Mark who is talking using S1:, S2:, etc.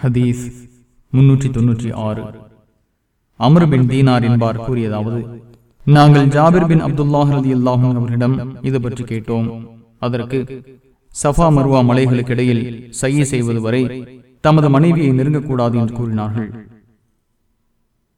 S1: ஹதீஸ் முன்னூற்றி தொன்னூற்றி ஆறு. அமர் பின் தீனார் என்பார் கூறியதாவது நாங்கள் ஜாபிர் பின் அப்துல்லாஹ் ரதி அல்லாஹும் அவரிடம் இது பற்றி கேட்டோம். அதற்கு சஃபா மருவா மலைகளுக்கிடையில் சையை செய்வது வரை தமது மனைவியை நெருங்கக்கூடாது என்று கூறினார்கள்.